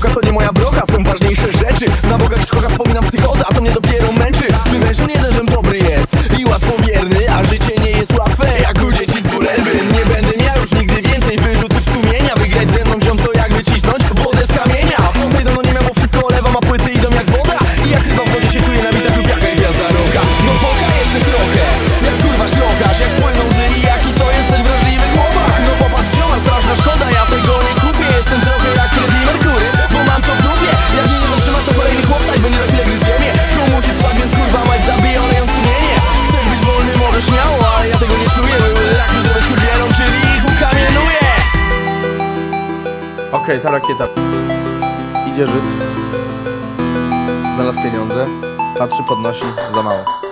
droga to nie moja brocha Są ważniejsze rzeczy. Na bogach szkoda wspominam psychozę A to mnie dopiero Okej, ta rakieta. Idzie Żyd. Znalazł pieniądze. Patrzy, podnosi. Za mało.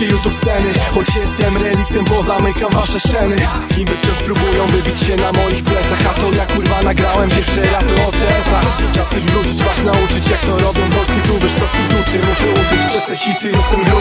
polskie YouTube sceny. Choć jestem reliktem, bo zamykam wasze szczeny Chimy wciąż próbują wybić się na moich plecach A to ja kurwa nagrałem pierwsze rapy o CS-ach Czas już wrócić, was nauczyć jak to robią polski tubysz To są duczy, muszę użyć przez te hity, jestem gruby